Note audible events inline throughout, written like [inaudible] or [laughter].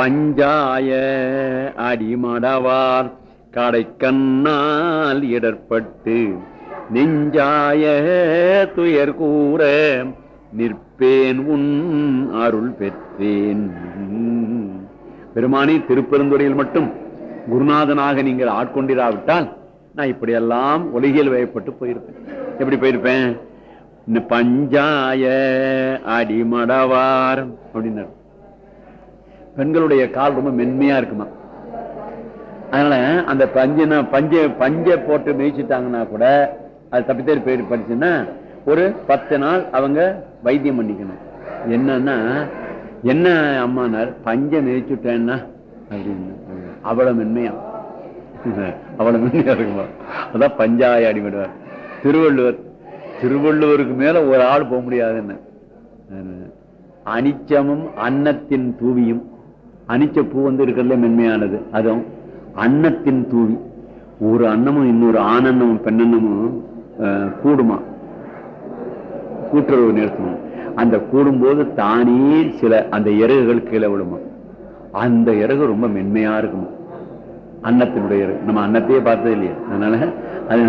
பஞ்சாய அடிமடவார் கடைக்கண்ணால் இடர்பட்டு நெஞ்சாய துயர் கூற நிற்பேன் உன் அருள் பெற்றேன். பெருமானி திருப்பெருந்துறையில் மட்டும் குருநாதனாக நீங்கள் ஆட்கொண்டிராவிட்டால் நான் இப்படியெல்லாம் உலகில் வயப்பட்டு போயிருப்பேன். எப்படி போயிருப்பேன்? இந்த பஞ்சாய அடிமடவார் அப்படின்னு பெண்களுடைய கால் ரொம்ப மென்மையா இருக்குமா? அதனால அந்த பஞ்சனா பஞ்ச பஞ்ச போட்டு மேய்ச்சிட்டாங்கன்னா கூட அது தப்பித்தேறி போயிட்டு படிச்சுன்னா ஒரு பத்து நாள் அவங்க வைத்தியம் பண்ணிக்கணும். என்னன்னா என்ன அம்மானார் பஞ்ச மேய்ச்சுட்டேன்னா அப்படின்னு. அவ்வளவு மென்மையா. அவ்வளவு மென்மையா இருக்குமா? அதான் பஞ்சாய அடிபடுவார். திருவள்ளுவர் திருவள்ளுவருக்கு மேல ஒரு ஆள் போக முடியாதுன்னு. அனிச்சமும் அன்னத்தின் தூவியும். அனிச்ச பூ வந்து இருக்கிறதுல மென்மையானது. அதுவும் அன்னத்தின் தூவி. ஒரு அன்னமும் இன்னொரு ஆனந்தமும் பெண்ணன்னமும் கூடுமா? கூட்டுறவு நிறுத்தணும். அந்த கூடும்போது தானே சில அந்த இறகுகள் கீழே விழுமா? அந்த இறகு ரொம்ப மென்மையா இருக்குமா? அன்னத்தினுடைய இறகு. நம்ம அன்னத்தையே பார்த்தது இல்லையா. அதனால அது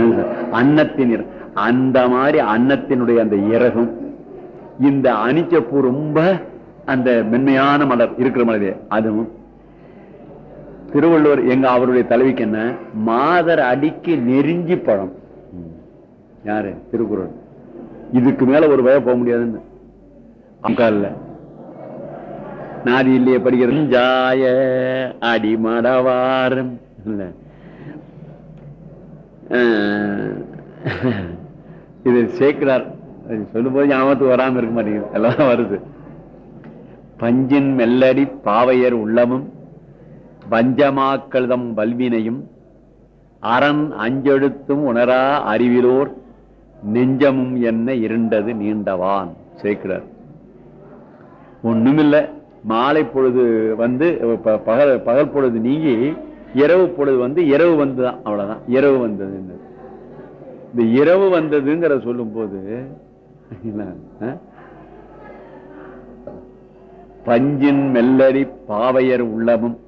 அன்னத்தின் இறகு. அந்த மாதிரி அன்னத்தினுடைய அந்த இறகும் இந்த அனிச்சப்பூ ரொம்ப அந்த மென்மையான மலர் இருக்கிற மலரே அதுவும். திருவள்ளுவர் எங்க அவருடைய தலைவிக்கு என்ன? மாதர் அடிக்கு நெருங்கி பழம். யாரு? திருக்குறள். இதுக்கு மேல ஒரு வய போக முடியாதுன்னு. அம்கால்ல. நாதி இல்லையே படிக்கிறது. ஜாய அடிமடவாரம் இல்ல. இது சேர்க்கிறார் சொல்லும் போது ஞாபகத்துக்கு வராம இருக்க மாட்டேங்குது. எல்லாம் வருது. பஞ்சின் மெல்லடி பாவையர் உள்ளமும் பஞ்சமாக்கழுதம் வல்வினையும் அரண் அஞ்செழுத்தும் உணரா அறிவிலோர் நெஞ்சமும் என்ன இருண்டது நீண்டவான் சேர்க்கிறார். ஒண்ணுமில்ல மாலை பொழுது வந்து ப- பகல் பகல் பொழுது நீங்கி இரவு பொழுது வந்து இரவு வந்துதான் அவ்வளவுதான் இரவு வந்தது இந்த. இரவு வந்ததுங்கிற சொல்லும் போது என்ன, [laughs] பஞ்சின் மெல்லடி பாவையர் உள்ளமும்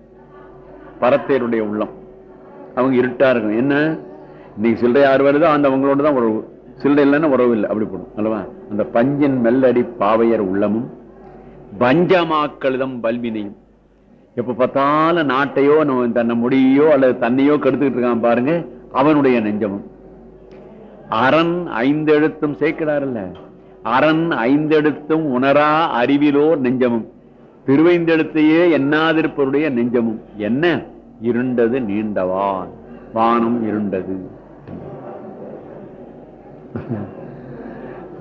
பரத்தையருடைய உள்ளம். அவங்க இருட்டா இருக்கும் என்ன? இன்னைக்கு சில்லறை யார் வருதோ? அந்த அவங்களோட தான் உறவு சில்லறை இல்லைன்னா உறவு இல்லை. அப்படி போடும். அல்லவா? அந்த பஞ்சின் மெல்லடி பாவையர் உள்ளமும் பஞ்சமாக்கழுதம் பல்வினையும். எப்ப பார்த்தாலும் நாட்டையோ நம்ம தன்னை முடியோ அல்லது தன்னையோ கெடுத்துக்கிட்டு இருக்கான் பாருங்க. அவனுடைய நெஞ்சமும். அரண் ஐந்தெழுத்தும் சேர்க்கிறாருல்ல. அரண் ஐந்தெழுத்தும் உணரா அறிவிலோர் நெஞ்சமும். திருவைந்தெழுத்தையே எண்ணாதிருப்பவருடைய நெஞ்சமும். என்ன? இருண்டது நீண்டவான். வானம் இருண்டது.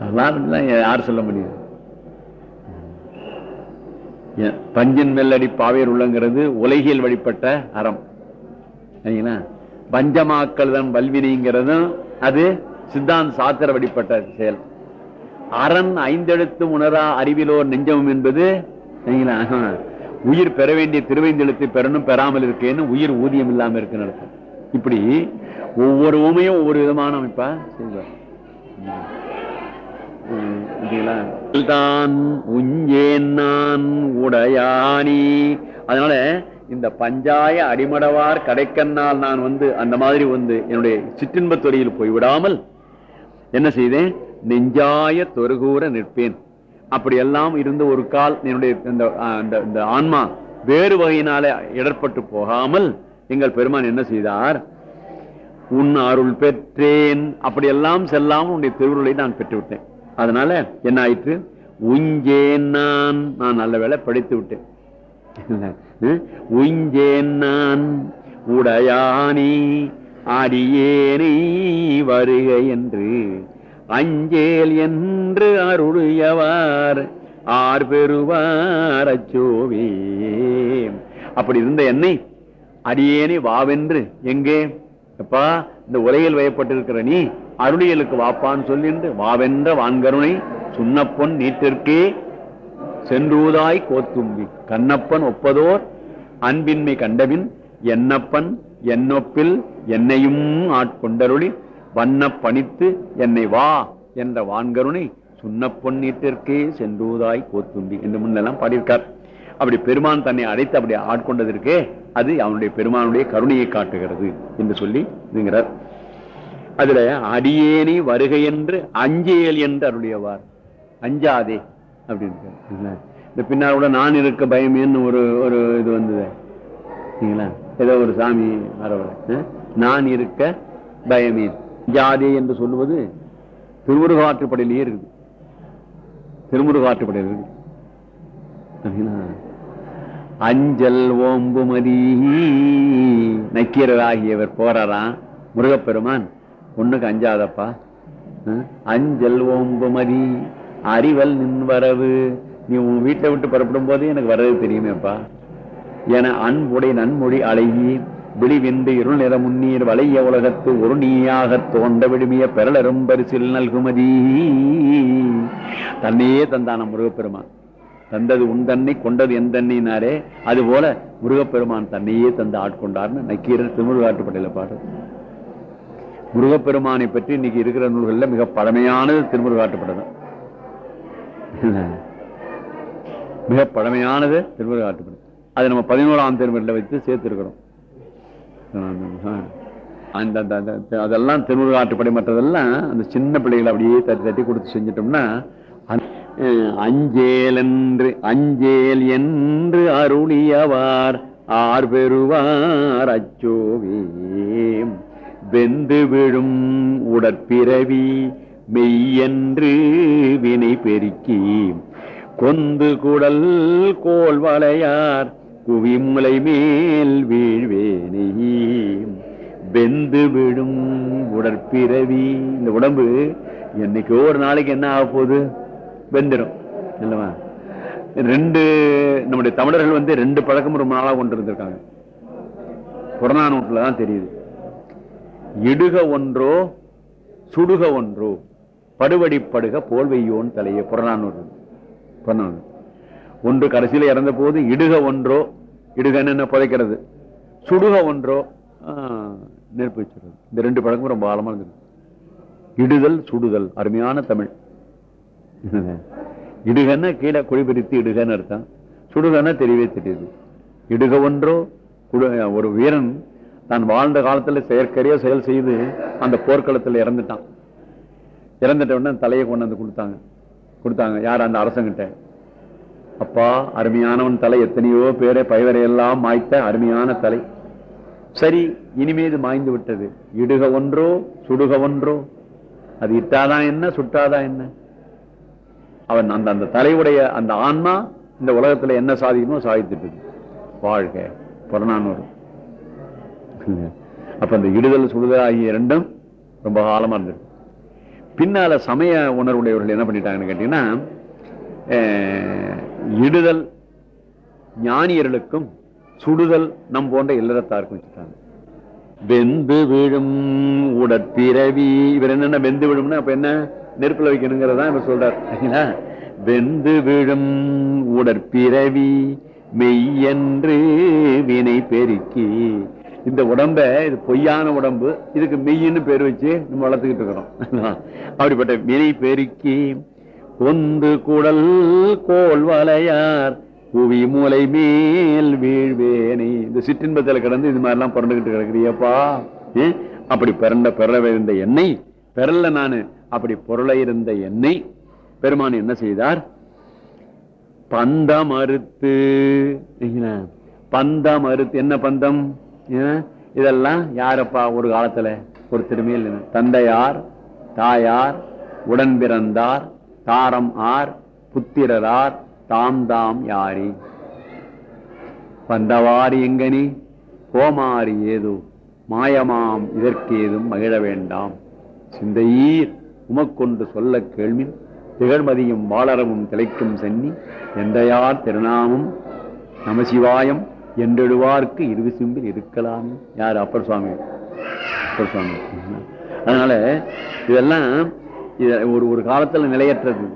அதெல்லாம் யார் சொல்ல முடியும்? ஏன், பஞ்சின் மெல்லடி பாவேர் உள்ளங்கிறது உலகியல் வழிபட்ட அறம். சரிங்களா? பஞ்சமாக்கல் தான் வல்வினைங்கிறதும் அது சித்தாந்த சாத்திர வழிபட்ட செயல். அரண் ஐந்தெழுத்து உணரா அறிவிலோர் நெஞ்சமும் என்பது சரிங்களா? உயிர் பெற வேண்டிய திருவைந்தெழுத்தை பெறணும் பெறாமல் இருக்கேன்னு உயிர் ஊதியம் இல்லாமல் இருக்குன்னு அர்த்தம். இப்படி ஒவ்வொரு உமையும் ஒவ்வொரு விதமான அமைப்பா? செய்வார் உம், தான் உஞ்சேன் நான் உடையானி. அதனால இந்த பஞ்சாய அடிமடவார் கடைக்கண்ணால் நான் வந்து அந்த மாதிரி வந்து என்னுடைய சிற்றின்பத் துறையில் போய்விடாமல் என்ன செய்தேன்? நெஞ்சாய தொருகூற நிற்பேன். அப்படி எல்லாம் இருந்த ஒரு கால் என்னுடைய இந்த இந்த- ஆன்மா வேறு வகையினால இடர்பட்டு போகாமல் எங்கள் பெருமான் என்ன செய்தார்? உன் அருள் பெற்றேன். அப்படியெல்லாம் செல்லாமல் உன்னுடைய திருவுருளை நான் பெற்றுவிட்டேன். அதனால என்ன ஆயிற்று? உஞ்சேன் நான். நான் நல்ல வேளை படித்து விட்டேன். உஞ்சேன் நான். உடையானி அடியேனை வருகை என்று அஞ்சேல் என்று அருளியவார் ஆர் பெறுவார் அச்சோவே. அப்படி இருந்த என்னை அடியேனே வாவென்று எங்கே? அப்பா இந்த உலகில் வயப்பட்டிருக்கிற நீ அருளியலுக்கு வாப்பான்னு சொல்லின்று வாவென்ற வான்கருணை சுண்ணப்பொன் நீட்டிற்கே. சென்றூதாய் கோத்தும்பி கண்ணப்பன் ஒப்பதோர் அன்பின்மை கண்டபின் என்னப்பன் என்னொப்பில் என்னையும் ஆட்கொண்டருளி வண்ண பணித்து என்னை வா என்ற வான்கருணை சுண்ண பொன்னீட்டிற்கே சென்றூதாய் கோத்தும்பி என்று முன்னெல்லாம் பாடியிருக்கார். அப்படி பெருமான் தன்னை அழைத்து அப்படி ஆட்கொண்டதற்கே அது அவனுடைய பெருமானுடைய கருணையை காட்டுகிறது என்று சொல்லி இதுங்கிறார். அதுல அடியேனி வருகை என்று அஞ்சேல் என்று அருளியவார். அஞ்சாதே அப்படின்னு இந்த பின்னால் கூட நான் இருக்க பயமேன்னு ஒரு ஒரு இது வந்தது. சரிங்களா ஏதோ ஒரு சாமி வரவர. நான் இருக்க பயமேன் ஜாதி என்று சொல்லுவது திருமுருகாற்றுப்படையிலேயே இருக்குது. திருமுருகாற்றுப்படையில் இருக்கு அஞ்சல் ஓம்புமதி நக்கீரராகியவர் போறாராம் முருகப்பெருமான் ஒண்ணுக்கு அஞ்சாதப்பா. அஞ்சல் ஓம்புமதி அறிவல் நின் வரவு. நீ உன் வீட்டை விட்டு புறப்படும் போது எனக்கு வர்றது தெரியுமேப்பா. என அன்புடைய நன்மொழி அழகி விழிவென்று இருள் நிற முன்னீர் வளைய உலகத்து ஒரு நீயாக தோண்ட விடுமிய பெறலரும் பரிசில் நல்குமதி. தன்னையே தந்தான முருகப்பெருமான். தந்தது உன் தன்னை கொண்டது என் தன்னினாரே. அது போல முருகப்பெருமான் தன்னையே தந்து ஆட்கொண்டார்னு நக்கீரர் திருமுருகாட்டுப்படையில பாடு. முருகப்பெருமானை பற்றி இன்னைக்கு இருக்கிற நூல்களில் மிக பழமையானது திருமுருகாட்டுப்படை மிக பழமையானது திருமுருகாட்டுப்படை அது நம்ம பதினோராம் திருமுறையில வைத்து சேர்த்திருக்கிறோம். அந்த அந்த- அந்த- அதெல்லாம் திருமுருகாட்டுப்படை மற்றதெல்லாம் அந்த சின்ன பிள்ளைகளை அப்படியே தட்டி தட்டி கொடுத்து செஞ்சிட்டோம்னா அஞ்சேல் என்று அஞ்சேல் என்று அருளியவார் ஆர் பெறுவார் அச்சோவே. வெந்து விழும் உடற்பிறவி மெய்யென்று வினை பெருக்கி கொந்து குடல் கோல் வளையார் குவிமுலை மேல் வீழ்வேனே. வெந்து விடும் உடற்பிறவி. இந்த உடம்பு என்னைக்கு ஒரு நாளைக்கு என்ன ஆக போகுது? வெந்துடும் இல்லவா ரெண்டு நம்முடைய தமிழர்கள் வந்து ரெண்டு பழக்கம் ரொம்ப நாளாக கொண்டு இருந்திருக்காங்க. புறநானூட்டில் தான் தெரியுது. இடுக ஒன்றோ சுடுக ஒன்றோ படுவடி படுக போல்வையோன் தலையே. புறநானூறு புறநானூறு ஒன்று கடைசியில் இறந்த போது இடுக ஒன்றோ இடுகன்னு என்ன புதைக்கிறது? சுடுக ஒன்றோ நெருப்பு வச்சிருது இந்த ரெண்டு பழக்கமும் ரொம்ப ஆழமாக இருந்தது. இடுதல் சுடுதல். அருமையான தமிழ். [laughs] இடுகன்னா கீழே குழிபிரித்து இடுகன்னு அர்த்தம். சுடுகன்னா தெரியவே தெரியுது. இடுக ஒன்றோ ஒரு வீரன் தான் வாழ்ந்த காலத்தில் செயற்கரையோ செயல் செய்து அந்த போர்க்களத்தில் இறந்துட்டான். இறந்துட்ட உடனே தலையை கொண்டு வந்து கொடுத்தாங்க. கொடுத்தாங்க. யார்? அந்த அரசங்கிட்ட. அப்பா அருமையானவன் தலை எத்தனையோ பேரை பயவரையெல்லாம் மாய்த்த அருமையான தலை. சரி இனிமே இது மாய்ந்து விட்டது. இடுக ஒன்றோ சுடுக ஒன்றோ. அது இட்டாதான் என்ன சுட்டாதான் என்ன? அவன் அந்த அந்த தலையுடைய அந்த ஆன்மா இந்த உலகத்துல என்ன சாதிக்குமோ சாதித்துட்டு வாழ்க புறநானூறு. அப்ப அந்த இடுதல் சுடுதல் ஆகிய இரண்டும் ரொம்ப காலமா இருந்திருக்கு. பின்னால சமய உணர்வுடையவர்கள் என்ன பண்ணிட்டாங்கன்னு கேட்டீங்கன்னா இடுதல் ஞானியர்களுக்கும் சுடுதல் நம் போன்ற இல்லறத்தாருக்கும் வச்சுட்டாங்க வெந்து விழும் உடற்பிறவி இவர் என்னென்ன வெந்து விழும்னா அப்ப என்ன நெருப்புல வைக்கணுங்கிறதா இவர் சொல்றார். சரிங்களா? வெந்து விழும் உடற்பிறவி மெய்யென்று வினை பெருக்கி. இந்த உடம்ப இது பொய்யான உடம்பு இதுக்கு மெய்யின்னு பேர் வச்சு நம்ம வளர்த்துக்கிட்டு இருக்கிறோம். அப்படிப்பட்ட வினை பெருக்கி கொந்து குடல் கோல் வலையார் புவி மூலை மேல் வீழ்வேணி இந்த சிற்றின்பத்துல கிடந்து இது மாதிரி எல்லாம் பிறந்துகிட்டு கிடக்குறியப்பா? ஏ? அப்படி பிறந்த பிறவை இருந்த எண்ணெய் பெறல நானு அப்படி பொருளை இருந்த எண்ணெய் பெருமான் என்ன செய்தார்? பந்தம் அறுத்து பந்த பந்தம் அறுத்து என்ன பந்தம்? இதெல்லாம் யாரப்பா ஒரு காலத்துல? ஒரு திருமையில் தந்தையார் தாயார் உடன் பிறந்தார் தாரம் ஆர் புத்திரரார் தாம் தாம் யாரி? வந்தவாறு எங்கனி? கோமாரி ஏதோ? மாயமாம் இதற்கேதும் மகிழ வேண்டாம். சிந்தையீர் உமக்கொண்டு சொல்ல கேள்வின் திகழ்மதியும் வாளரவும் திளைக்கும் சென்னி எந்தையார் திருநாமம் நமசிவாயம் என்றெடுவார்க்கு இரு சிம்பில் இருக்கலாம். யார்? அப்பர் சுவாமி. அப்பர் சுவாமி. அதனால இதெல்லாம் இத ஒரு ஒரு காலத்துல நிலையற்றது.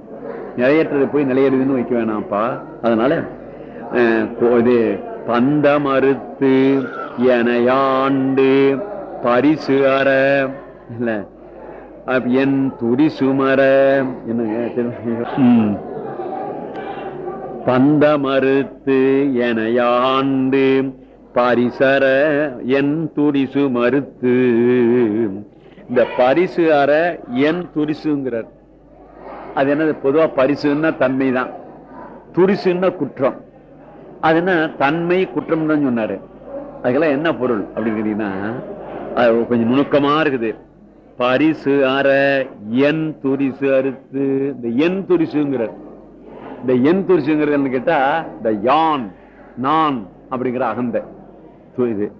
நிலையற்றது போய் நிலையறதுன்னு வைக்க வேணாம்ப்பா. அதனால இது பந்த மறுத்து எனையாண்டு பரிசு அற. இல்ல. என் துரிசுமர என்னங்க பந்த மறுத்து எனையாண்டு பரிசர என் துடிசு மறுத்து இந்த பரிசு அற என் துரிசுங்கிறார். அது என்னது? பொதுவா பரிசுன்னா தன்மை தான் துரிசுன்னா குற்றம். அது என்ன? தன்மை குற்றம் தான் சொன்னாரு. அதுக்கெல்லாம் என்ன பொருள் அப்படின்னு கேட்டீங்கன்னா கொஞ்சம் நுணுக்கமா இருக்குது. பரிசு அற என் துரிசு அறுத்து இந்த என் துரிசுங்கிறார். இந்த என் துரிசுங்கிறது என்ன கேட்டா இந்த யான் நான் அப்படிங்கிற அகந்த. இது.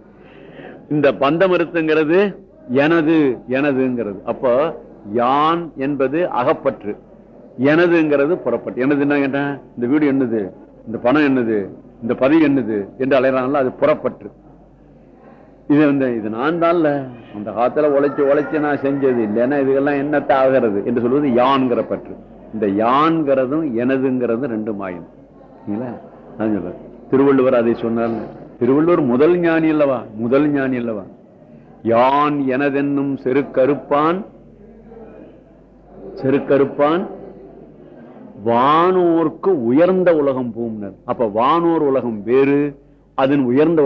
இந்த பந்தமருத்துங்கிறது எனது எனதுங்கிறது. அப்போ யான் என்பது அகப்பற்று. எனதுங்கிறது புறப்பட்டு எனது என்ன கேட்டேன் இந்த வீடு என்னது? இந்த பணம் என்னது? இந்த பதவி என்னது? என்று அலைறாங்கல்ல அது புறப்பற்று. இது வந்து இது நான் தான்ல அந்த காலத்துல உழைச்சு உழைச்சு நான் செஞ்சது இல்லைன்னா இதுக்கெல்லாம் என்னத்தை ஆகிறது? என்று சொல்வது யான்கிற பற்று. இந்த யான்கிறதும் எனதுங்கிறதும் ரெண்டும் மாயம் இல்லை திருவள்ளுவர் அதை சொன்னார். திருவள்ளுவர் முதல் ஞானி அல்லவா? முதல் ஞானி அல்லவா? யான் எனதென்னும் செருக்கருப்பான் செருக்கருப்பான் வானோர்க்கு உயர்ந்த உலகம் பூம்னர். அப்ப வானோர் உலகம் வேறு அதன் உயர்ந்த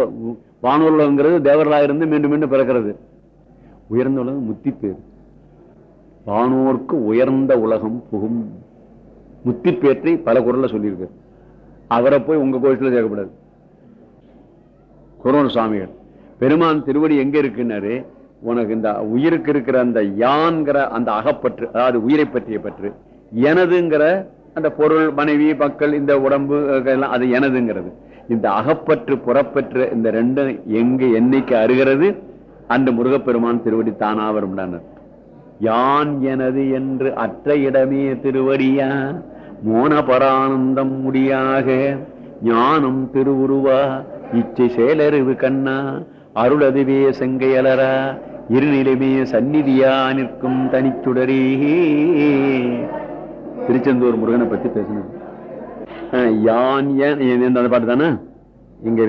வானோர் உலகங்கிறது தேவர்களாக இருந்து மீண்டும் மீண்டும் பிறக்கிறது. உயர்ந்த உலகம் முத்தி பேர் வானோர்க்கு உயர்ந்த உலகம் புகும். முத்தி பேற்றை பல குரல்ல சொல்லியிருக்கு அவரை போய் உங்க கோயிலுக்குள்ள சேர்க்கப்படாது. குரோன் சுவாமிகள் பெருமான் திருவடி எங்க இருக்குன்னாரு? உனக்கு இந்த உயிருக்கு இருக்கிற அந்த யான்கிற அந்த அகப்பற்று அதாவது உயிரை பற்றிய பற்று எனதுங்கிற அந்த பொருள் மனைவி மக்கள் இந்த உடம்பு எல்லாம் அது எனதுங்கிறது. இந்த அகப்பற்று புறப்பற்று இந்த ரெண்டும் எங்க என்னைக்கு அருகிறது? அந்த முருகப்பெருமான் திருவடி தானா வரும்டானர். யான் எனது என்று அற்ற இடமே திருவடியா? மோனபரானந்தம் முடியாக ஞானம் திருவுருவா? இச்சை செயலறிவு கண்ணா? அருளதுவே செங்கையலரா இருநிலைமே சந்நிதியா நிற்கும் தனிச்சுடரே திருச்செந்தூர் முருகனை பத்தி பேசினது யான் ஏன் அந்த பாட்டு தானே? இங்க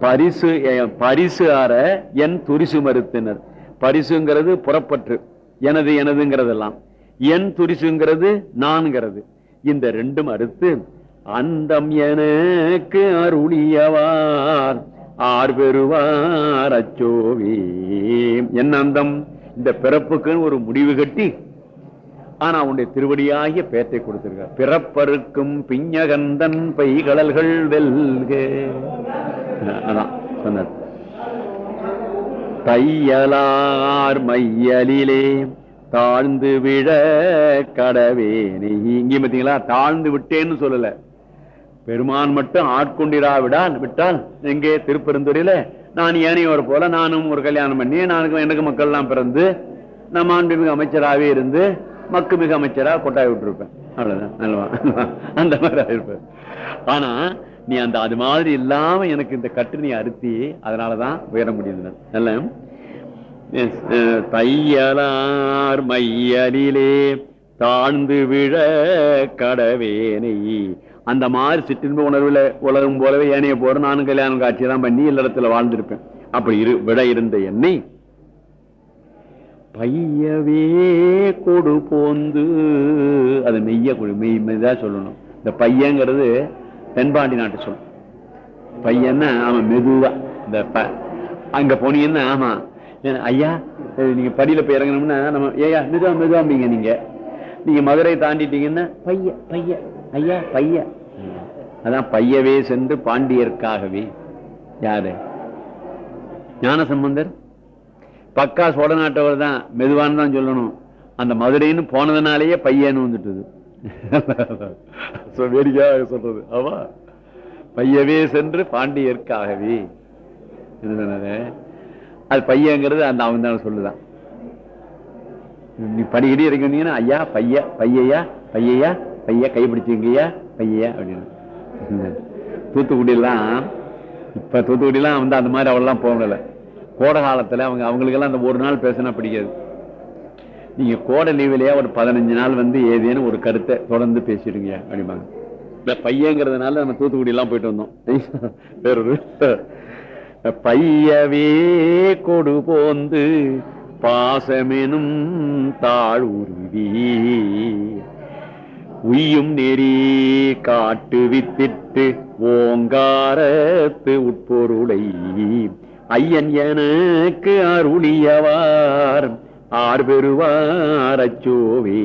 பரிசு பரிசு ஆற என் துரிசு மறுத்தினர். பரிசுங்கிறது புறப்பற்று. எனது எனதுங்கிறதெல்லாம். என் துரிசுங்கிறது நான்கிறது. இந்த ரெண்டும் அறுத்து அந்தம் எனக்கு அருளியவார். ஆர் பெறுவார் அச்சோவி. என்ன அந்தம் இந்த பிறப்புக்குன்னு ஒரு முடிவு கட்டி ஆனா அவனுடைய திருவடியாகிய பேத்தை கொடுத்திருக்கார். பிறப்பருக்கும் பிஞ்சகந்தன் பைகடல்கள் வெல்க. அதான் சொன்னார் தையலார் மையலிலே தாழ்ந்து விழ நீ இங்கே பார்த்தீங்களா? தாழ்ந்து விட்டேன்னு சொல்லல. பெருமான் மட்டும் ஆட்கொண்டிரா விடால் விட்டால் எங்கே திருப்பெருந்துறையில நான் ஏனையோர் போல நானும் ஒரு கல்யாணம் பண்ணி நானுக்கு எனக்கு மக்கள்லாம் பிறந்து நான் மாண்புமிகு அமைச்சராகவே இருந்து மக்கு மிகு அமைச்சராக கொட்டாய் விட்டுருப்பேன். அவ்வளவுதான். நல்லவா அந்த மாதிரி ஆயிருப்பேன். ஆனா நீ அந்த அது மாதிரி இல்லாம எனக்கு இந்த கட்டு நீ அறுத்தி அதனாலதான் உயர முடியுது நல்ல தையலார் மையலிலே தாழ்ந்து விழ கடவேனை அந்த மாதிரி சிற்றின்ப உணர்வுல உலகம் போலவே ஏனைய போற நானும் கல்யாணம் காட்சி தான் பண்ணி இல்லறத்துல வாழ்ந்திருப்பேன். அப்படி இரு விட இருந்த என்னை. பையவே கொடு போந்து. அது மெய்ய கொடு மெய் மெய்தா சொல்லணும். இந்த பையங்கிறது தென்பாண்டி நாட்டு சொல். பையன்னா ஆமா மெதுவா. இந்த ப- அங்க போனீங்கன்னா ஆமா. ஏன்னா, ஐயா நீங்க படியில போய் இறங்கணும்னா நம்ம ஏயா மெதுவா மெதுவாம்பீங்க நீங்க. நீங்க மதுரை தாண்டிட்டீங்கன்னா பைய பைய ஐயா பைய. அதான் பையவே சென்று பாண்டியர்க்காகவே. யாரு? ஞான சம்பந்தர் பக்கா சோழ நாட்டவர் தான் மெதுவான்னு தான் சொல்லணும். அந்த மதுரைன்னு போனதுனாலேயே பையன்னு வந்துட்டுது. [laughs] வேடிக்கையாக சொல்றது. ஆமா. பையவே சென்று பாண்டியர்க்காகவே? அது பையங்கிறது அந்த அவன் தான் சொல்லுதான். நீ படிக்கடி இறங்கி வந்தீங்கன்னா ஐயா பைய பையையா பையையா பைய கைப்பிடிச்சிங்கய்யா பையையா அப்படின்னு. தூத்துக்குடியெல்லாம் இப்ப தூத்துக்குடியெல்லாம் வந்து அந்த மாதிரி அவெல்லாம் போகல கோடை காலத்துல அவங்க அவங்களுக்கெல்லாம் அந்த ஒரு நாள் பேசினா பிடிக்காது. நீங்க கோடை லீவிலேயே ஒரு பதினஞ்சு நாள் வந்து ஏதேனும் ஒரு கருத்தை தொடர்ந்து பேசிடுங்க அப்படிம்பாங்க. இந்த பையங்கிறதுனால நம்ம தூத்துக்குடி எல்லாம் போயிட்டு வந்தோம். [laughs] வேறொரு [laughs] பையவே கொடு போந்து பாசமெனும் தாழ் உருவி. உய்யும் நெறி காட்டு வித்திட்டு ஓங்காரத்து உட்பொருளை. ஐயன் எனக்கு அருளியவார் ஆர் பெறுவார் அச்சோவே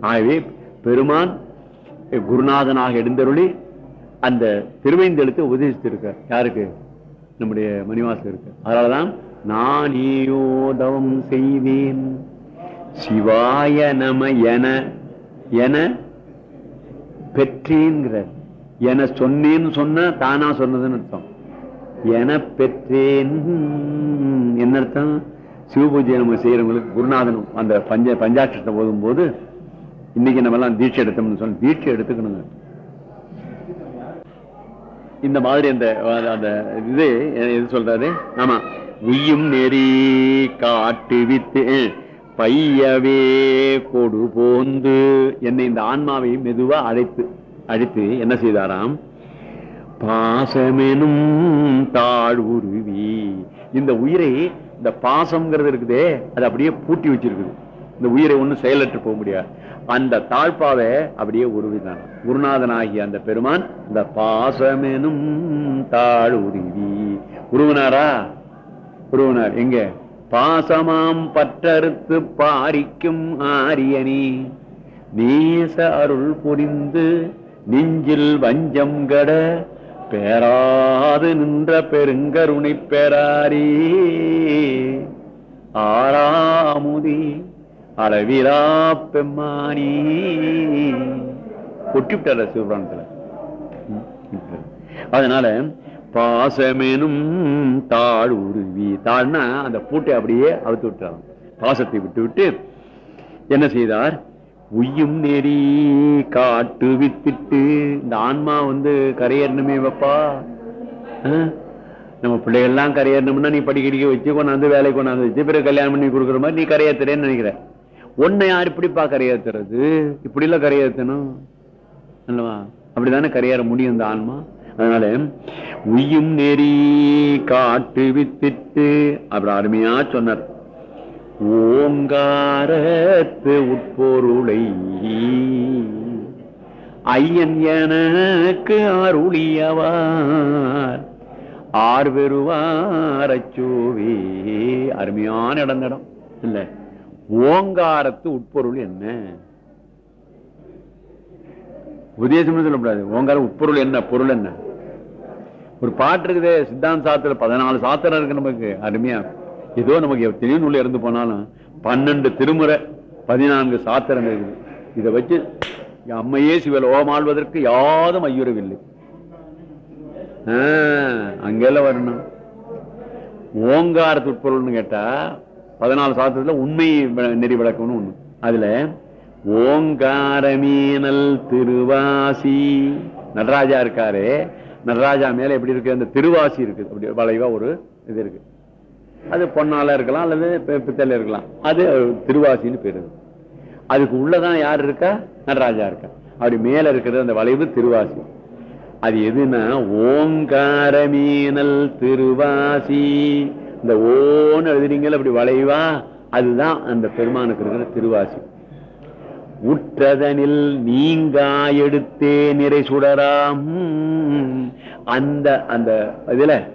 ஆகவே பெருமான் குருநாதனாக எழுந்தருளி அந்த திருவைந்தெழுத்து உபதேசித்திருக்கார். யாருக்கு? நம்முடைய மணிவாசருக்கு அதனாலதான் நான் யோதவம் செய்வேன் சிவாய நம என என பெற்றேன்கிறார். என சொன்னேன்னு சொன்ன தானா சொன்னதுன்னு அர்த்தம். என பெற்றேன். என்ன அர்த்தம்? சிவபூஜை நம்ம செய்யறவங்களுக்கு குருநாதனும் அந்த பஞ்ச பஞ்சாட்சத்தை போதும் போது இன்னைக்கு நம்ம எல்லாம் தீட்சை எடுத்தோம்னு சொல்லி தீட்சை எடுத்துக்கணுங்க இந்த மாதிரி அந்த அந்த இது எது சொல்றாரு? ஆமா. உய்யும் நெறி காட்டு வித்து பையவே கொடு போந்து. என்னை இந்த ஆன்மாவை மெதுவா அழைத்து அழைத்து என்ன செய்தாராம்? பாசமெனும் தாழ்வுருவி இந்த உயிரை இந்த பாசம்ங்கிறது இருக்குதே அது அப்படியே பூட்டி வச்சிருக்குது. இந்த உயிரை ஒன்றும் செயலற்று போக முடியாது. அந்த தாழ்பாவை அப்படியே உருவிதான் குருநாதனாகிய அந்த பெருமான் இந்த பாசமெனும் தாழ் உருவி. உருவினாரா? உருவினார். எங்க? பாசமாம் பற்றறுத்து பாரிக்கும் ஆரியணி நேச அருள் புரிந்து நெஞ்சில் வஞ்சம் கட பேராது நின்ற பெருங்கருணை பெறாரே ஆறாமுதி அளவிலா பெம்மானி. கொட்டிவிட்டார சிவபுராணத்துல? அதனால பாசமெனும் தாழ் உருவி. தாழ்னா அந்த பூட்டை அப்படியே அவுத்து விட்டாராம் பாசத்தை விட்டு விட்டு என்ன செய்தார்? உய்யும் நெறி காட்டு வித்திட்டு இந்த ஆன்மா வந்து கரையேறணுமே வைப்பா நம்ம பிள்ளைகள்லாம் கரையேறணும்னா நீ படிக்கடிக்க வச்சு கொண்டாந்து வேலை கொண்டாந்து வச்சு பிறகு கல்யாணம் பண்ணி கொடுக்குற மாதிரி நீ கரையேத்துறேன்னு நினைக்கிற. உன்னை யார் இப்படிப்பா கரையேத்துறது? இப்படிலாம் கரையேற்றணும் கரையேத்தணும். அல்லவா அப்படித்தானே கரையேற முடியும் இந்த ஆன்மா? அதனால உய்யும் நெறி காட்டு வித்திட்டு அப்புறம் அருமையா சொன்னார். ஓங்காரத்து உட்பொருளை ஐயன் எனக்கு அருளியவார். ஆர் அச்சோவே அருமையான இடம் இடம். இல்ல ஓங்காரத்து உட்பொருள் என்ன? உபதேசம் சொல்லக்கூடாது. ஓங்கார உட்பொருள் என்ன பொருள் என்ன? ஒரு பாட்டு இருக்குது சித்தாந்த சாத்திர பதினாலு சாத்திரம் இருக்கு நமக்கு அருமையா. ஏதோ நமக்கு எத்தனையோ நூல் இறந்து போனாலும் பன்னெண்டு திருமுறை பதினான்கு சாத்திரம் இருக்குது. இதை வச்சு அம்மையே சிவல் ஓமாழ்வதற்கு யாதும் ஐயுறவில்லை. அங்கெல்லாம் வரணும். ஓங்காரத்து உட்பொருள்னு கேட்டா பதினாலு சாத்திரத்துல உண்மை நெறி விளக்கம்னு ஒண்ணு. அதுல ஓங்காரமீனல் திருவாசி. நடராஜா இருக்காரு. நடராஜா மேல எப்படி இருக்கு? அந்த திருவாசி இருக்கு. அப்படி வளைவா ஒரு இது இருக்கு. அது பொன்னால இருக்கலாம் அல்லது பித்தல இருக்கலாம். அது திருவாசின்னு பேரு அதுக்கு உள்ளதான் யார் இருக்கா? நடராஜா இருக்கா. அப்படி மேல இருக்கிறது அந்த வளைவு திருவாசி. அது எதுனா ஓங்காரமீனல் திருவாசி. இந்த ஓன்னு எழுதுறீங்களா அப்படி வளைவா? அதுதான் அந்த பெருமானுக்கு இருக்கிற திருவாசி. உற்றதனில் நீங்கா எடுத்தே நிறை சுடராம். அந்த அந்த இதுல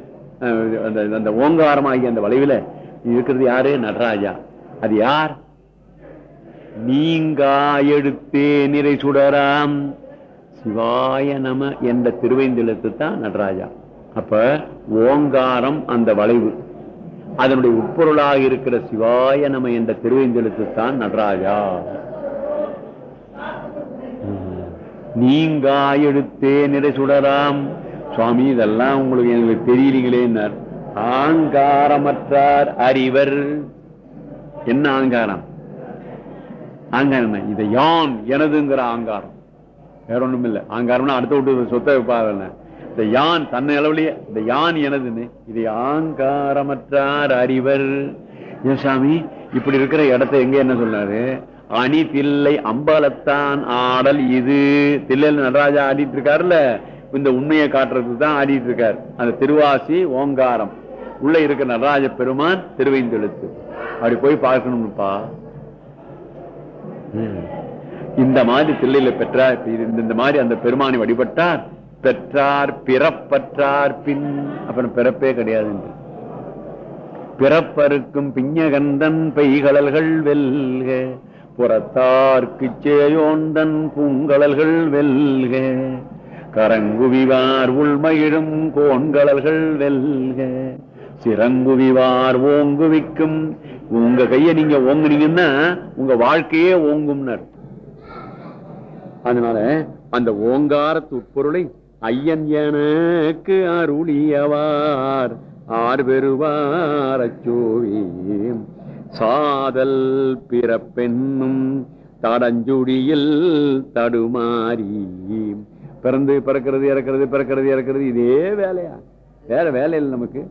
அந்த அந்த ஓங்காரமாகிய அந்த வளைவுல இருக்கிறது யாரு? நடராஜா. அது யார்? நீங்கா எடுத்தே நிறை சுடராம். சிவாய நம என்ற திருவைந்தெழுத்து தான் நடராஜா. அப்ப ஓங்காரம் அந்த வளைவு. அதனுடைய உட்பொருளாக இருக்கிற சிவாய நம என்ற திருவைந்தெழுத்து தான் நடராஜா. நீங்கா எடுத்தே நிறை சுடராம். சுவாமி இதெல்லாம் உங்களுக்கு எங்களுக்கு தெரியலீங்களே ஆங்காரமற்றார் அறிவர். என்ன ஆங்காரம்? ஆங்காரம் இதை யான் எனதுங்கிற ஆங்காரம். வேற ஒண்ணும் இல்லை. ஆங்காரம்னா அடுத்த விட்டு சொத்தை வைப்பாங்க இந்த யான் தன்னை அளவுலயே இந்த யான் எனதுன்னு இதை ஆங்காரமற்றார் அறிவர். ஏன் சாமி? இப்படி இருக்கிற இடத்த எங்க என்ன சொன்னாரு? அணி தில்லை அம்பலத்தான் ஆடல் இது. தில்லல் நடராஜா ஆடிட்டு இருக்காருல்ல இந்த உண்மையை காட்டுறதுக்கு தான் ஆடிட்டு இருக்காரு அந்த திருவாசி ஓங்காரம். உள்ள இருக்க நடராஜ பெருமான் திருவைந்தெழுத்து. அப்படி போய் பார்க்கணும்ப்பா. இந்த மாதிரி தில்லையில பெற்றார் இந்த- இந்த மாதிரி அந்த பெருமானை வழிபட்டார். பெற்றார் பிறப்பற்றார் பின். அப்புறம் பிறப்பே கிடையாது என்று. பிறப்பருக்கும் பிஞகந்தன் பெய்கடல்கள் வெல்க. புறத்தார்க்கு சேயோந்தன் பூங்கலல்கள் வெல்க. கரங்குவிவார் உள்மகிழும் கோண்கலல்கள் வெல்க. சிறங்குவிவார் ஓங்குவிக்கும். உங்க கைய நீங்க ஓங்குனீங்கன்னா உங்க வாழ்க்கையே ஓங்கும்னர். அதனால அந்த ஓங்கார துப்பொருளை ஐயன் எனக்கு அருளியவார். ஆர் பெறுவார் அச்சோவியம் சாதல் பிறப்பெண்ணும் தடஞ்சுடியில் தடுமாறி. பிறந்து பிறக்கிறது இறக்கிறது பிறக்கிறது இறக்கிறது இதே வேலையா? வேற வேலை இல்லை நமக்கு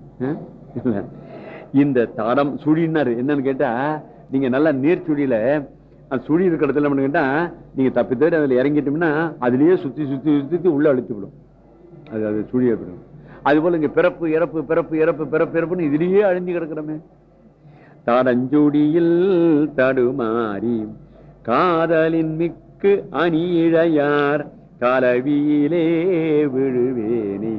இந்த தடம் சுழினாரு. என்னன்னு கேட்டா நீங்க நல்லா நீர் சுழியில அந்த சுழி இருக்கிற இடத்துல என்ன கேட்டா நீங்க தப்பி தேடி அதுல இறங்கிட்டோம்னா அதுலயே சுத்தி சுத்தி சுத்தி உள்ள அழுத்தி விடும். அது அது சுழி ஏற்படும். அது போல இங்க பிறப்பு இறப்பு பிறப்பு இறப்பு பிறப்பு இறப்புன்னு இதுலயே அழிஞ்சு கிடக்கிறோமே. தடஞ்சுடியில் தடுமாறி காதலின் மிக்கு அணியிழையார் கலவியிலே விழுவேனே.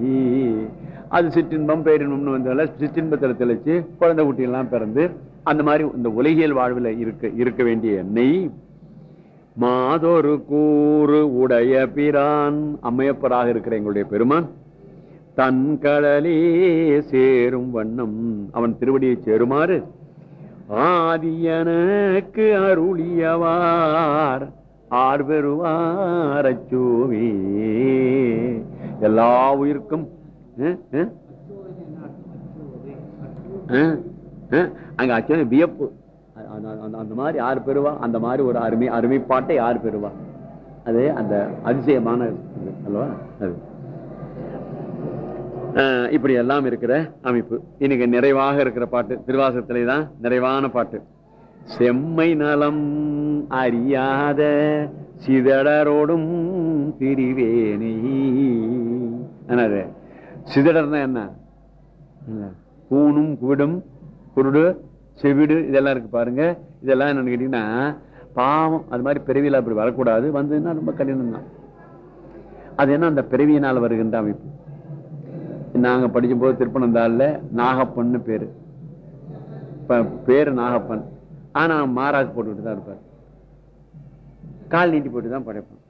அது சிற்றின்பம் பேரின்பம்னு வந்தால சிற்றின்பத்தில் தெளிச்சு குழந்தை குட்டியெல்லாம் பிறந்து அந்த மாதிரி இந்த உலகியல் வாழ்வில் இருக்க இருக்க வேண்டிய எண்ணெய் மாதொரு கூறு உடைய பிரான் அம்மையப்பராக இருக்கிற எங்களுடைய பெருமான். தன் கடலே சேரும் வண்ணம் அவன் திருவடியை சேருமாறு ஆதியனக்கு அருளியவார். ஆர் பெறுவார் அச்சோவே. எல்லா உயிர்க்கும் அங்க அச்சோ வியப்பு. அந்த- அந்த- அந்த மாதிரி யார் பெறுவா அந்த மாதிரி ஒரு அருமை அருமைப்பாட்டை யார் பெறுவா. அது அந்த அதிசயமான அல்லவா? அது. இப்படி எல்லாம் இருக்கிற அமைப்பு. இன்னைக்கு நிறைவாக இருக்கிற பாட்டு திருவாசகத்திலே தான் நிறைவான பாட்டு. செம்மை நலம் அறியாத சிதடரோடும் திரிவேணி. என்னது? சிதடர்னா என்ன? கூணும் குவிடும் குருடு செவிடு இதெல்லாம் இருக்கு பாருங்க. இதெல்லாம் என்னன்னு கேட்டீங்கன்னா பாவம் அது மாதிரி பிறவியில் அப்படி வரக்கூடாது. வந்ததுன்னா ரொம்ப கடினம் தான் அது என்ன அந்த பிறவியினால் வருகின்ற அமைப்பு. நாங்க படிக்கும் போது திருப்பனந்தாள்ல நாகப்பன்னு பேரு. பேர் பேரு நாகப்பன். ஆனா மாராக்கு போட்டுக்கிட்டு தான் இருப்பார். கால் நீட்டி போட்டு தான் படைப்பான்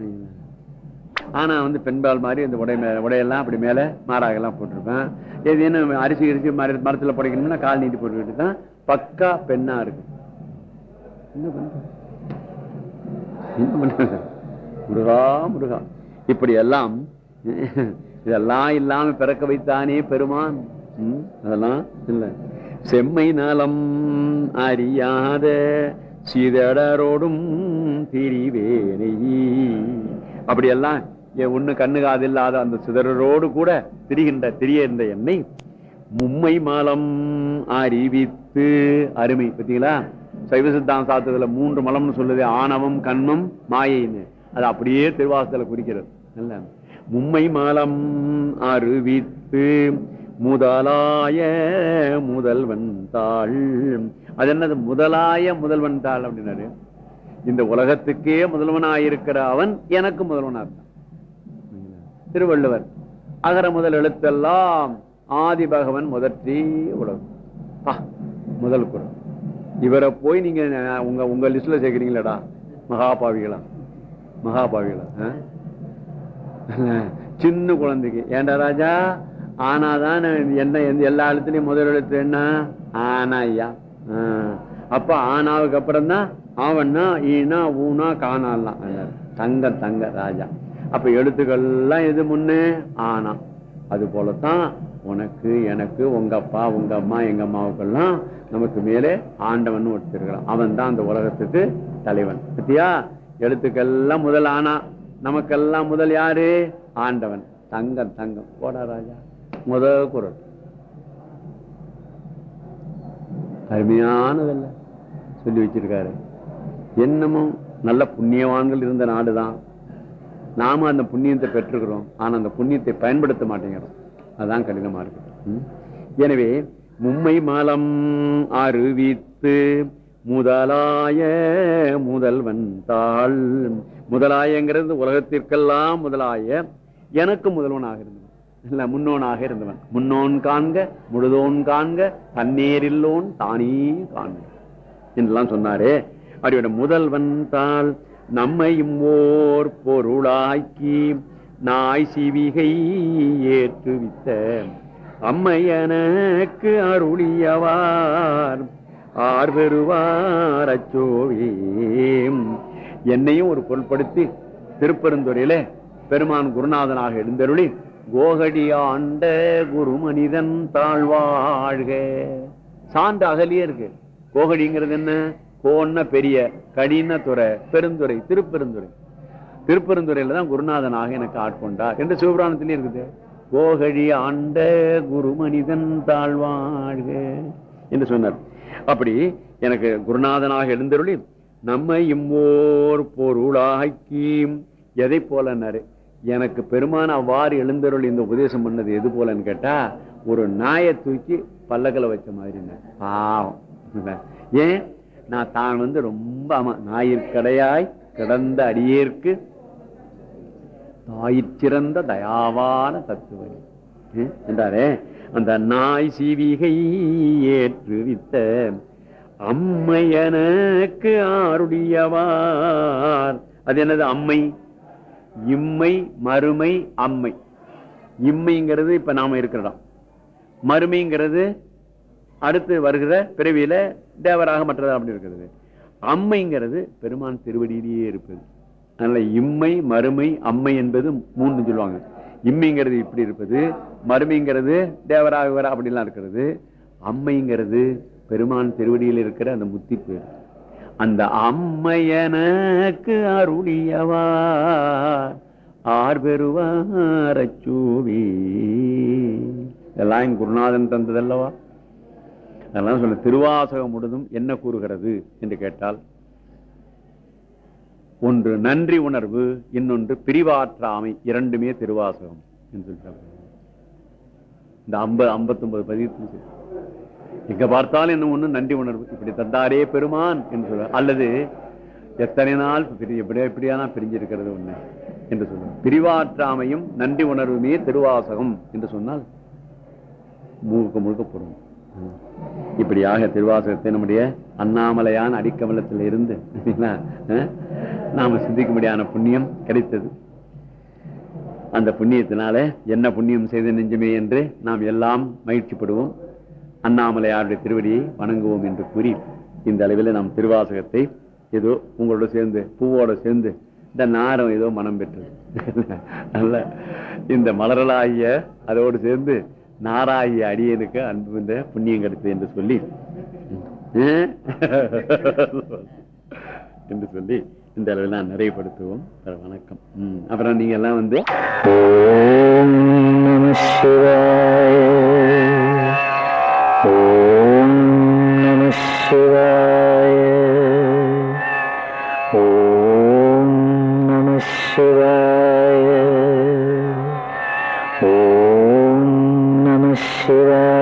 ஆனால் ஆனா வந்து பெண்பால் மாதிரி இந்த உடை மேல உடையெல்லாம் அப்படி மேல மாறாகலாம் போட்டிருப்பேன். எது என்ன அரிசி அரிசி மர மரத்துல படைக்கணும்னா கால் நீட்டி போட்டுக்கிட்டு தான் பக்கா பெண்ணா இருக்கு என்ன பண்ண என்ன முருகா முருகா. இப்படி எல்லாம் இதெல்லாம் இல்லாம பிறக்க வைத்தானே பெருமான்? அதெல்லாம் இல்ல. செம்மை நலம் அறியாத சிதடரோடும் திரிவேனை அப்படியெல்லாம் என் ஒண்ணு கண்ணு காது இல்லாத அந்த சிதறரோடு கூட திரிகின்ற திரிய இருந்த என்னை மும்மை மலம் அறிவித்து அருமை. பார்த்தீங்களா? சைவ சித்தாந்த சாத்திரத்துல மூன்று மலம்னு சொல்லுது ஆணவம் கண்மம் மாயைன்னு. அது அப்படியே திருவாசத்துல குறிக்கிறது. நல்ல மும்மை மலம் அறிவித்து முதலாய முதல்வன் தாள். அது என்னது? முதலாய முதல்வன் தாள் அப்படின்னாரு. இந்த உலகத்துக்கே முதல்வனாயிருக்கிற அவன் எனக்கு முதல்வனா இருந்தான். திருவள்ளுவர் அகர முதல் எழுத்தெல்லாம் ஆதி பகவன் முதற்றி உலகம். முதல் குரல். இவரை போய் நீங்க உங்க உங்க லிஸ்ட்ல சேர்க்கிறீங்களடா. மகாபாவிகளா? மகாபாவிகளா? ஆஹ் [laughs] சின்ன குழந்தைக்கு. ஏண்டா ராஜா? ஆனாதான் என்ன எந்த- எல்லா எழுத்துலயும் முதல் எழுத்து என்ன? ஆனா ஐயா. அப்ப ஆனாவுக்கு அப்புறம் தான் அவன்னா ஈனா ஊனா காணாலாம் தங்க தங்க ராஜா. அப்ப எழுத்துக்கள்லாம் எது முன்னே? ஆனா. அது போலத்தான் உனக்கு எனக்கு உங்க அப்பா உங்க அம்மா எங்க அம்மாவுக்கெல்லாம் நமக்கு மேலே ஆண்டவன் ஒருத்திருக்கிறான் அவன் தான் அந்த உலகத்துக்கு தலைவன். பத்தியா? எழுத்துக்கள்லாம் முதல் ஆனா. நமக்கெல்லாம் முதல் யாரு? ஆண்டவன். தங்கம் தங்கம். போடா ராஜா. முதல் குரல். அருமையானதல்ல. சொல்லி வச்சிருக்காரு. என்னமோ நல்ல புண்ணியவான்கள் இருந்த நாடுதான். நாம அந்த புண்ணியத்தை பெற்றுக்கிறோம் ஆனா அந்த புண்ணியத்தை பயன்படுத்த மாட்டேங்கிறோம். அதான் கடினமா இருக்கு. எனவே மும்மை மலம் அறிவித்து முதலாய முதல்வன் தாள். முதலாயங்கிறது உலகத்திற்கெல்லாம் முதலாய எனக்கு முதல்வனாக இருந்தவன். இல்ல முன்னோனாக இருந்தவன். முன்னோன் காண்க முழுதோன் காண்க தன்னேரில்லோன் தானே காண்க. என்றெல்லாம் சொன்னாரே. அப்படியோட முதல்வன் தாள் நம்மையும் ஓர் பொருளாக்கி நாய் சிவிகை ஏற்றுவித்த அம்மையனக்கு அருளியவார். ஆர் பெறுவார் அச்சோவே என்னையும் ஒரு பொருட்படுத்தி திருப்பெருந்துறையில பெருமான் குருநாதனாக எழுந்தருளி கோகடி ஆண்ட குரு மனிதன் தாழ்வாழ்க. சான்று அகலியே இருக்கு. கோகடிங்கிறது என்ன? கோன்ன பெரிய கடின துறை பெருந்துறை திருப்பெருந்துறை. திருப்பெருந்துறையில தான் குருநாதனாக எனக்கு ஆட்கொண்டார். என்று சிவபுராணத்திலே இருக்குது? கோகழி ஆண்ட குரு மனிதன் தாழ்வாழ்க. என்று சொன்னார். அப்படி எனக்கு குருநாதனாக எழுந்தருளி நம்மை இம்மோர் பொருளாக்கி எதை போலன்னாரு எனக்கு பெருமான அவ்வாறு எழுந்தருள் இந்த உபதேசம் பண்ணது எது போலன்னு கேட்டா ஒரு நாயை தூக்கி பல்லக்கல வச்ச மாதிரி பாவம். [laughs] ஏன்? நான் தான் வந்து ரொம்ப ஆமா நாயிற்கடையாய் கிடந்த அடியேற்கு தாயிற்சிறந்த தயாவான தத்துவம். என்றாரே அந்த நாய் சீவிகை ஏற்றுவித்த அம்மையனுக்கு ஆருடையவார். அது என்னது? அம்மை. இம்மை மறுமை அம்மை. இம்மைங்கிறது இப்ப நாம இருக்கிறோம் மறுமைங்கிறது அடுத்து வருகிற பிறவியில தேவராக மற்றதா அப்படி இருக்கிறது. அம்மைங்கிறது பெருமான் திருவடியிலேயே இருப்பது. அதனால இம்மை மறுமை அம்மை என்பது மூன்று சொல்லுவாங்க. இம்மைங்கிறது இப்படி இருப்பது மறுமைங்கிறது தேவராக வர அப்படிலாம் இருக்கிறது. அம்மைங்கிறது பெருமான் திருவடியில் இருக்கிற அந்த முத்தி பேர். அந்த அம்மையனக்கு அருளியவார் ஆர் பெறுவார் சூவி. இதெல்லாம் என் குருநாதன் தந்ததல்லவா? அதெல்லாம் சொல்ல திருவாசகம் முழுதும் என்ன கூறுகிறது என்று கேட்டால் ஒன்று நன்றி உணர்வு இன்னொன்று பிரிவாற்றாமை இரண்டுமே திருவாசகம் என்று சொல்றாங்க. இந்த ஐம்பது ஐம்பத்தி ஒன்பது பதிவு எங்க பார்த்தாலும் என்ன ஒண்ணு நன்றி உணர்வு. இப்படி தந்தாரே பெருமான் என்று சொல்ற அல்லது எத்தனை நாள் எப்படியா எப்படியானா பிரிஞ்சிருக்கிறது ஒண்ணு என்று சொல்லுவார் பிரிவாற்றாமையும் நன்றி உணர்வுமே திருவாசகம் என்று சொன்னால் முழுக்க முழுக்க பொருள் இப்படியாக திருவாசகத்தை நம்முடைய அண்ணாமலையான அடிக்கமலத்தில் இருந்து நாம சிந்திக்கும்படியான புண்ணியம் கிடைத்தது. அந்த புண்ணியத்தினால என்ன புண்ணியம் செய்த நெஞ்சுமே என்று நாம் எல்லாம் மகிழ்ச்சிப்படுவோம். அண்ணாமலையாருடைய திருவடியை வணங்குவோம் என்று கூறி இந்த அளவில் நாம் திருவாசகத்தை ஏதோ உங்களோட சேர்ந்து பூவோட சேர்ந்து இந்த நாரம் ஏதோ மனம் பெற்றது. [laughs] நல்ல இந்த மலரலாகிய அதோடு சேர்ந்து நாராகிய அடியனுக்கு அன்பு இந்த புண்ணியம் கிடைத்தது என்று சொல்லி [laughs] என்று சொல்லி இந்த அளவில் நான் நிறைவுபடுத்துவோம். வணக்கம். அப்புறம் நீங்க எல்லாம் வந்து ॐ नमशिरा ॐ नम शि ॐ नम शिवाय